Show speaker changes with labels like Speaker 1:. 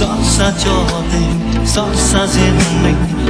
Speaker 1: xót xa cho tình xót xa riêng mình.